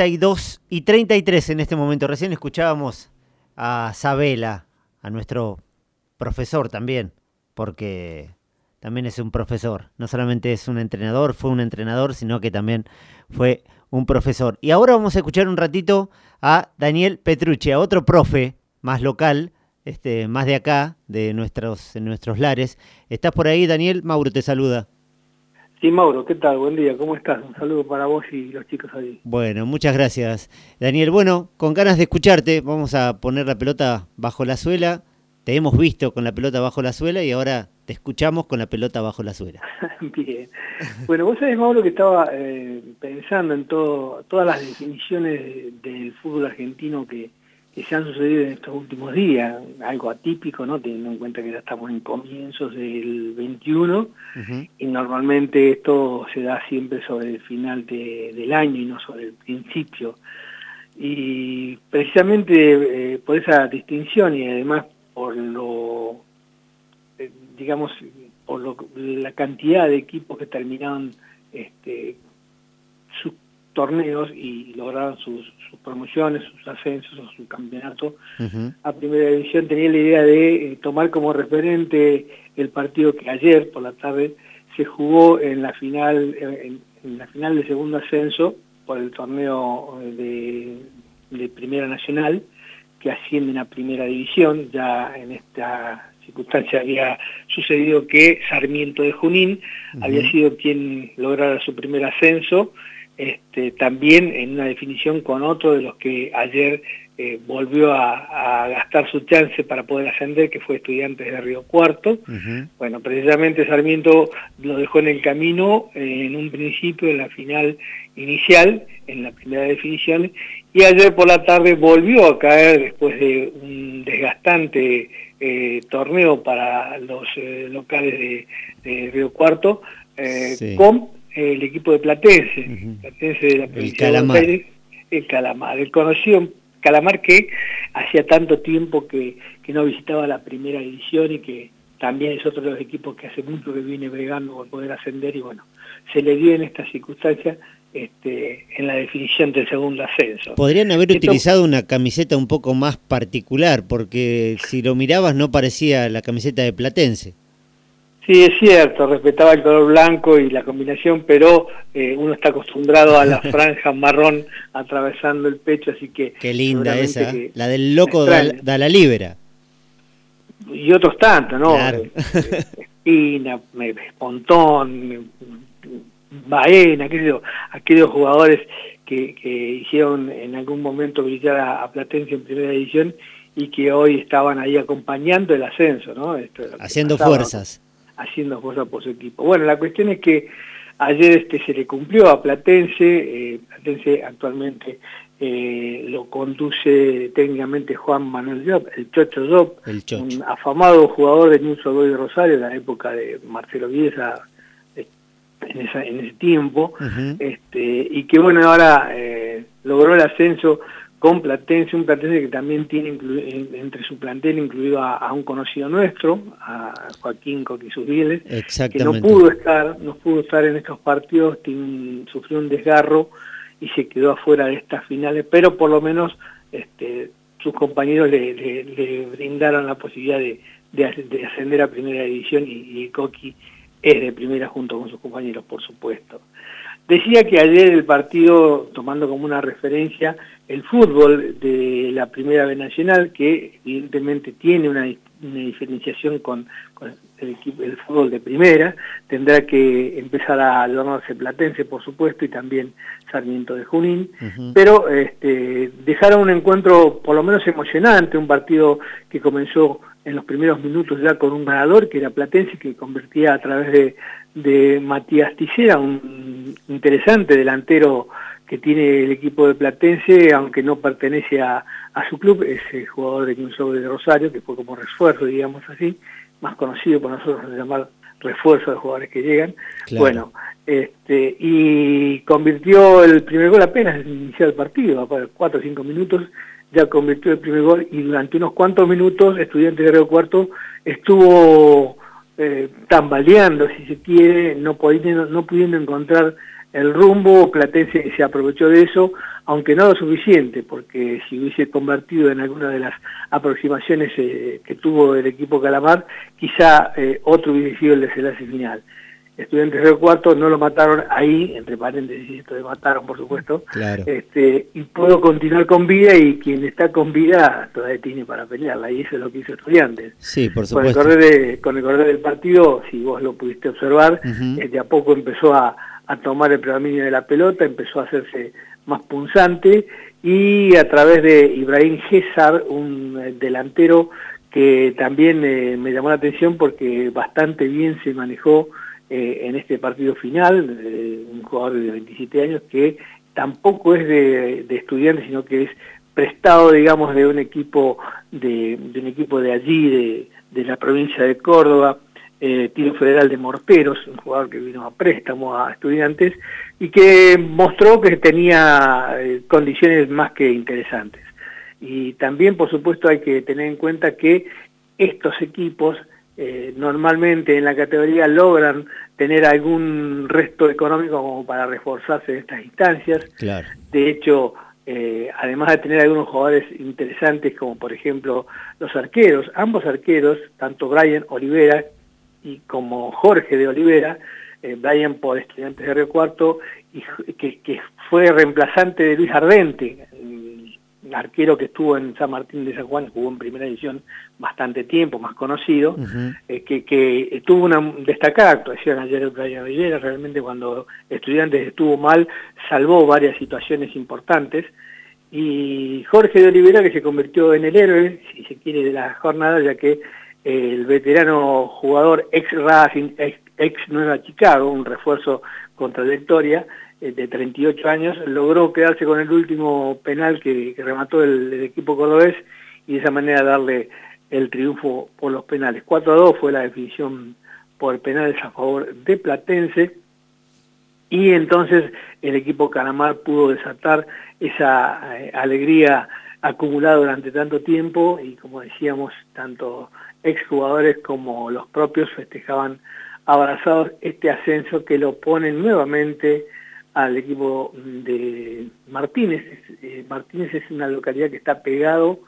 32 y 33 en este momento. Recién escuchábamos a Sabela, a nuestro profesor también, porque también es un profesor. No solamente es un entrenador, fue un entrenador, sino que también fue un profesor. Y ahora vamos a escuchar un ratito a Daniel Petrucci, a otro profe más local, este, más de acá, de nuestros, de nuestros lares. ¿Estás por ahí, Daniel? Mauro te saluda. Sí, Mauro, ¿qué tal? Buen día, ¿cómo estás? Un saludo para vos y los chicos ahí. Bueno, muchas gracias. Daniel, bueno, con ganas de escucharte, vamos a poner la pelota bajo la suela. Te hemos visto con la pelota bajo la suela y ahora te escuchamos con la pelota bajo la suela. Bien. Bueno, vos sabés, Mauro, que estaba eh, pensando en todo, todas las definiciones del fútbol argentino que, que se han sucedido en estos últimos días, algo atípico, ¿no? Teniendo en cuenta que ya estamos en comienzos del 21 y normalmente esto se da siempre sobre el final del año y no sobre el principio. Y precisamente eh, por esa distinción y además por lo, eh, digamos, por lo, la cantidad de equipos que terminaron este, torneos y lograron sus, promociones, sus ascensos o su campeonato. A primera división, tenía la idea de eh, tomar como referente el partido que ayer por la tarde se jugó en la final, en, la final de segundo ascenso por el torneo eh, de, Primera Nacional, que ascienden a Primera División, ya en esta circunstancia había sucedido que Sarmiento de Junín había sido quien lograra su primer ascenso este, también en una definición con otro de los que ayer eh, volvió a, gastar su chance para poder ascender, que fue Estudiantes de Río Cuarto. Bueno, precisamente Sarmiento lo dejó en el camino eh, en un principio, en la final inicial, en la primera definición, y ayer por la tarde volvió a caer después de un desgastante eh, torneo para los locales de, Río Cuarto, con el equipo de Platense, Platense de la provincia el Calamar. de el Calamar, el conocido Calamar que hacía tanto tiempo que, que no visitaba la primera división y que también es otro de los equipos que hace mucho que viene bregando por poder ascender y bueno, se le dio en esta circunstancia este, en la definición del segundo ascenso. Podrían haber utilizado una camiseta un poco más particular, porque si lo mirabas no parecía la camiseta de Platense. Sí, es cierto, respetaba el color blanco y la combinación, pero eh, uno está acostumbrado a la franja marrón atravesando el pecho, así que... Qué linda esa, la del loco da, la libera. Y otros tantos, ¿no? Claro. Espina, Pontón, Baena, aquellos, aquellos jugadores que, hicieron en algún momento brillar a, a, Platense en primera edición y que hoy estaban ahí acompañando el ascenso, ¿no? Haciendo fuerzas haciendo cosas por su equipo. Bueno, la cuestión es que ayer este se le cumplió a Platense, eh, Platense actualmente eh, lo conduce técnicamente Juan Manuel Job, el Chocho Job, un afamado jugador de News de Rosario en la época de Marcelo Viesa eh, en, en ese tiempo, este, y que bueno, ahora logró el ascenso con Platense, un Platense que también tiene entre su plantel incluido a, un conocido nuestro, a Joaquín Coquisubieles, que no pudo estar, no pudo estar en estos partidos, sufrió un desgarro y se quedó afuera de estas finales, pero por lo menos este, sus compañeros le, brindaron la posibilidad de, ascender a primera división y, y Coqui es de primera junto con sus compañeros, por supuesto. Decía que ayer el partido, tomando como una referencia el fútbol de la Primera B Nacional, que evidentemente tiene una, diferenciación con, el, el, fútbol de Primera, tendrá que empezar a adornarse Platense, por supuesto, y también Sarmiento de Junín, pero este, dejaron un encuentro por lo menos emocionante, un partido que comenzó en los primeros minutos ya con un ganador, que era Platense, que convertía a través de, de Matías Tijera, un interesante delantero que tiene el equipo de Platense, aunque no pertenece a, su club, es el jugador de Club de Rosario, que fue como refuerzo, digamos así, más conocido por nosotros de llamar refuerzo de jugadores que llegan. Bueno, este, y convirtió el primer gol apenas al iniciar el partido, para cuatro o cinco minutos, ya convirtió el primer gol y durante unos cuantos minutos Estudiante de Río Cuarto estuvo eh, tambaleando, si se quiere, no pudiendo, no pudiendo encontrar el rumbo, Platense se aprovechó de eso, aunque no lo suficiente, porque si hubiese convertido en alguna de las aproximaciones eh, que tuvo el equipo Calamar, quizá eh, otro hubiese sido el desenlace final. Estudiantes del cuarto no lo mataron ahí, entre paréntesis, esto de mataron por supuesto, este, y puedo continuar con vida y quien está con vida todavía tiene para pelearla, y eso es lo que hizo Estudiantes. Sí, por supuesto. Con el correr, con el correr del partido, si vos lo pudiste observar, eh, de a poco empezó a, a tomar el predominio de la pelota, empezó a hacerse más punzante y a través de Ibrahim César, un eh, delantero que también eh, me llamó la atención porque bastante bien se manejó eh, en este partido final, un jugador de 27 años que tampoco es de, estudiantes, sino que es prestado, digamos, de un equipo de, un equipo de allí, de, la provincia de Córdoba, eh, Tiro Federal de Morteros, un jugador que vino a préstamo a estudiantes y que mostró que tenía eh, condiciones más que interesantes. Y también, por supuesto, hay que tener en cuenta que estos equipos eh, normalmente en la categoría logran tener algún resto económico como para reforzarse en estas instancias. De hecho, eh, además de tener algunos jugadores interesantes como por ejemplo los arqueros, ambos arqueros, tanto Brian Olivera y como Jorge de Olivera, eh, Brian por Estudiantes de Río Cuarto, y que, que, fue reemplazante de Luis Ardente, arquero que estuvo en San Martín de San Juan, jugó en primera edición bastante tiempo, más conocido, eh, que, tuvo una destacada actuación ayer en Playa Villera, realmente cuando Estudiantes estuvo mal, salvó varias situaciones importantes, y Jorge de Olivera que se convirtió en el héroe, si se quiere, de la jornada, ya que el veterano jugador ex Racing, ex, Nueva Chicago, un refuerzo con trayectoria, eh, de 38 años, logró quedarse con el último penal que, remató el, equipo cordobés y de esa manera darle el triunfo por los penales. 4 a 2 fue la definición por penales a favor de Platense y entonces el equipo Calamar pudo desatar esa eh, alegría acumulada durante tanto tiempo y como decíamos, tanto exjugadores como los propios festejaban abrazados este ascenso que lo pone nuevamente al equipo de Martínez. Eh, Martínez es una localidad que está pegado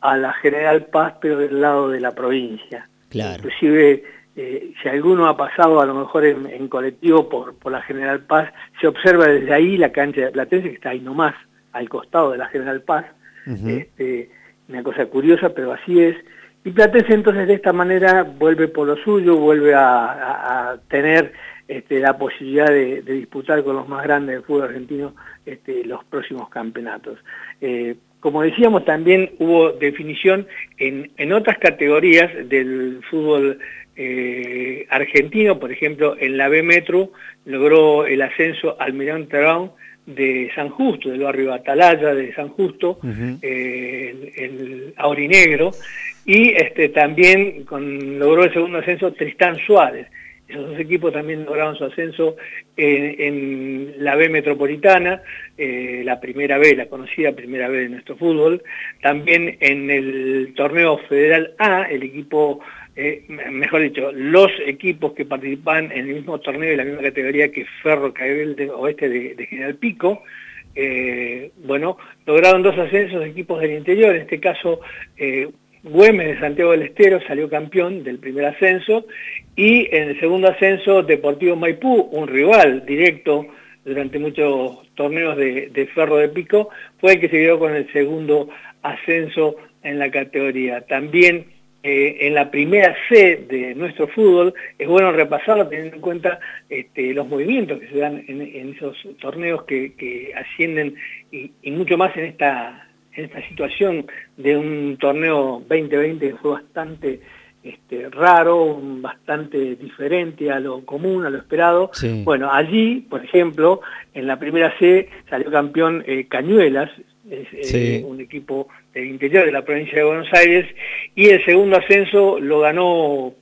a la General Paz, pero del lado de la provincia. Claro. Inclusive, eh, si alguno ha pasado a lo mejor en, colectivo por, por la General Paz, se observa desde ahí la cancha de Platense, que está ahí nomás, al costado de la General Paz. este, una cosa curiosa, pero así es. Y Platense entonces de esta manera vuelve por lo suyo, vuelve a, tener este, la posibilidad de, disputar con los más grandes del fútbol argentino este, los próximos campeonatos. Eh, como decíamos, también hubo definición en, otras categorías del fútbol eh, argentino, por ejemplo, en la B Metro logró el ascenso Almirante Brown de San Justo, del barrio Atalaya de San Justo, eh, el, Aurinegro, y este, también con, logró el segundo ascenso Tristán Suárez. Esos dos equipos también lograron su ascenso en, la B metropolitana, eh, la primera B, la conocida primera B de nuestro fútbol. También en el torneo federal A, el equipo, eh, mejor dicho, los equipos que participan en el mismo torneo de la misma categoría que Ferro Caibel de Oeste de, General Pico, eh, bueno, lograron dos ascensos de equipos del interior, en este caso Güemes de Santiago del Estero salió campeón del primer ascenso y en el segundo ascenso Deportivo Maipú, un rival directo durante muchos torneos de, Ferro de Pico, fue el que se quedó con el segundo ascenso en la categoría. También eh, en la primera C de nuestro fútbol, es bueno repasarlo teniendo en cuenta este, los movimientos que se dan en, esos torneos que, ascienden y, mucho más en esta en esta situación de un torneo 2020 que fue bastante este, raro, bastante diferente a lo común, a lo esperado. Bueno, allí, por ejemplo, en la primera C salió campeón eh, Cañuelas, es eh, un equipo del interior de la provincia de Buenos Aires, y el segundo ascenso lo ganó,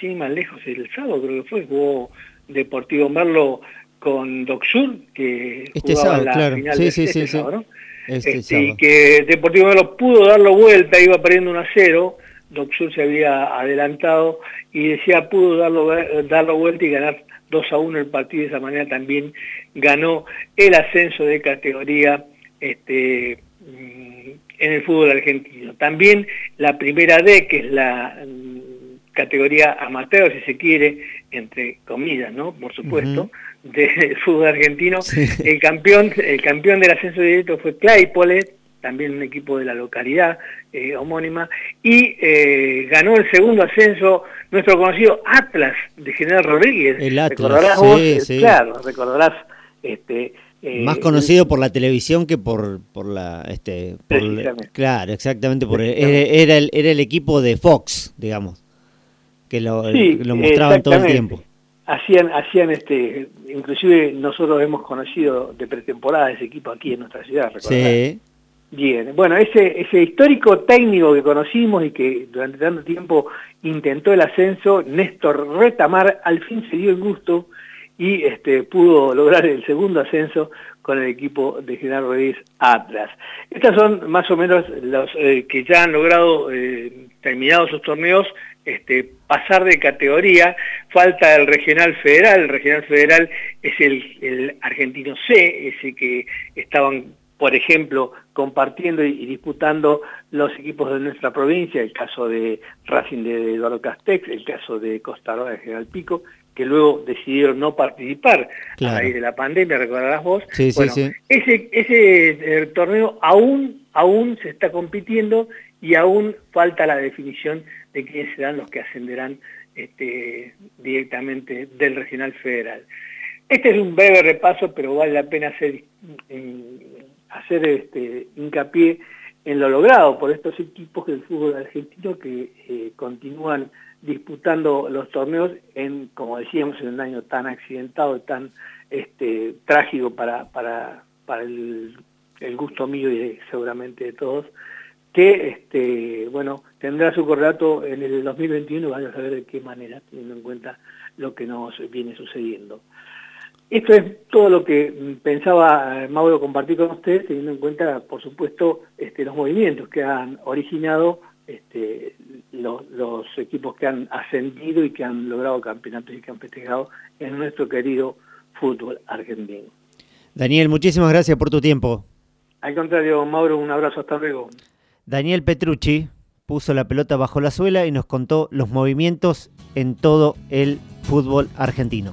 sin más lejos, el sábado creo que fue, jugó Deportivo Merlo con Docsur, que este jugaba la final de este sábado, este este, y que Deportivo Merlo pudo darlo vuelta, iba perdiendo 1 a 0, Docsur se había adelantado y decía pudo darlo, darlo vuelta y ganar 2 a 1 el partido, de esa manera también ganó el ascenso de categoría este, mm, en el fútbol argentino. También la primera D, que es la mm, categoría amateur, si se quiere, entre comillas, ¿no? Por supuesto, del fútbol argentino. El campeón el campeón del ascenso directo fue Claypole, también un equipo de la localidad eh, homónima, y eh, ganó el segundo ascenso nuestro conocido Atlas de General Rodríguez. El Atlas, recordarás sí, vos, sí. claro, recordarás este, eh, Más conocido por la televisión que por, por la... Este, claro, exactamente. Por, era, el, era el equipo de Fox, digamos, que lo, lo mostraban todo el tiempo. Hacían, hacían este, inclusive nosotros hemos conocido de pretemporada ese equipo aquí en nuestra ciudad, ¿recordás? Sí. Bien, bueno, ese, ese histórico técnico que conocimos y que durante tanto tiempo intentó el ascenso, Néstor Retamar, al fin se dio el gusto y este, pudo lograr el segundo ascenso con el equipo de General Rodríguez Atlas. Estas son más o menos los eh, que ya han logrado, eh, terminados sus torneos, este, pasar de categoría. Falta el Regional Federal, el Regional Federal es el, argentino C, ese que estaban por ejemplo, compartiendo y, disputando los equipos de nuestra provincia, el caso de Racing de Eduardo Castex, el caso de Costa Roja de General Pico, que luego decidieron no participar a raíz de la pandemia, recordarás vos. Sí, bueno, sí, Ese, ese eh, torneo aún, aún se está compitiendo y aún falta la definición de quiénes serán los que ascenderán este, directamente del regional federal. Este es un breve repaso, pero vale la pena hacer hacer este, hincapié en lo logrado por estos equipos del fútbol argentino que eh, continúan disputando los torneos en, como decíamos, en un año tan accidentado, tan este, trágico para, para, para el, gusto mío y seguramente de todos, que este, bueno, tendrá su correlato en el 2021 vaya a saber de qué manera, teniendo en cuenta lo que nos viene sucediendo. Esto es todo lo que pensaba eh, Mauro compartir con ustedes, teniendo en cuenta, por supuesto, este, los movimientos que han originado este, los, equipos que han ascendido y que han logrado campeonatos y que han festejado en nuestro querido fútbol argentino. Daniel, muchísimas gracias por tu tiempo. Al contrario, Mauro, un abrazo, hasta luego. Daniel Petrucci puso la pelota bajo la suela y nos contó los movimientos en todo el fútbol argentino.